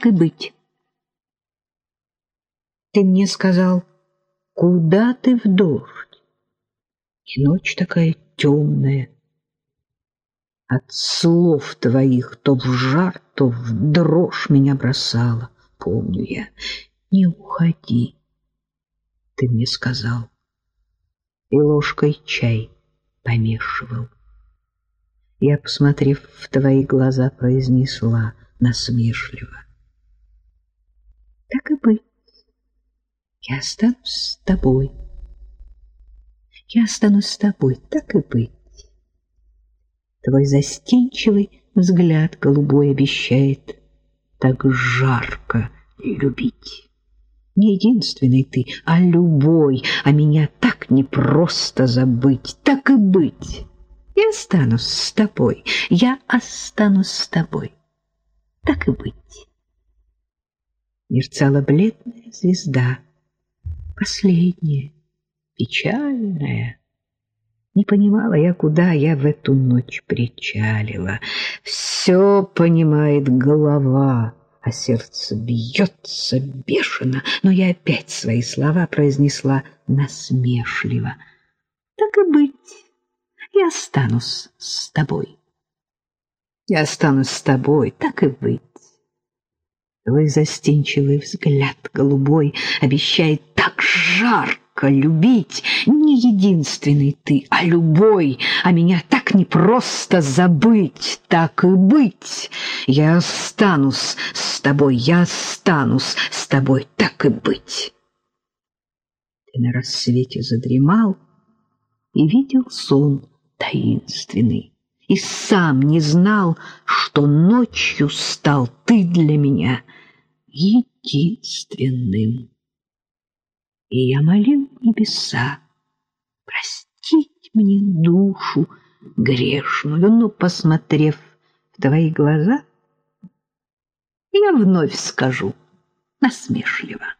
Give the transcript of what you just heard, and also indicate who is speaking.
Speaker 1: Так и быть. Ты мне сказал, куда ты в дождь? И ночь такая темная. От слов твоих то в жар, то в дрожь меня бросала, помню я. Не уходи, ты мне сказал. И ложкой чай помешивал. Я, посмотрев в твои глаза, произнесла насмешливо. Так и быть. Я останусь с тобой. Я останусь с тобой, так и быть. Твой застенчивый взгляд голубой обещает так жарко любить. Не единственный ты, а любой, а меня так непросто забыть, так и быть. Я останусь с тобой, я останусь с тобой, так и быть. Мерцала бледная звезда, последняя, печальная. Не понимала я, куда я в эту ночь причалила. Все понимает голова, а сердце бьется бешено, но я опять свои слова произнесла насмешливо. Так и быть, я останусь с тобой. Я останусь с тобой, так и быть. Твой застенчивый взгляд голубой обещает так жарко любить. Не единственный ты, а любой, а меня так непросто забыть, так и быть. Я останусь с тобой, я останусь с тобой, так и быть. Ты на рассвете задремал и видел сон таинственный и сам не знал, что ночью стал ты для меня единственным. И я молил небеса простить мне душу грешную, но, посмотрев в твои глаза, я вновь скажу насмешливо.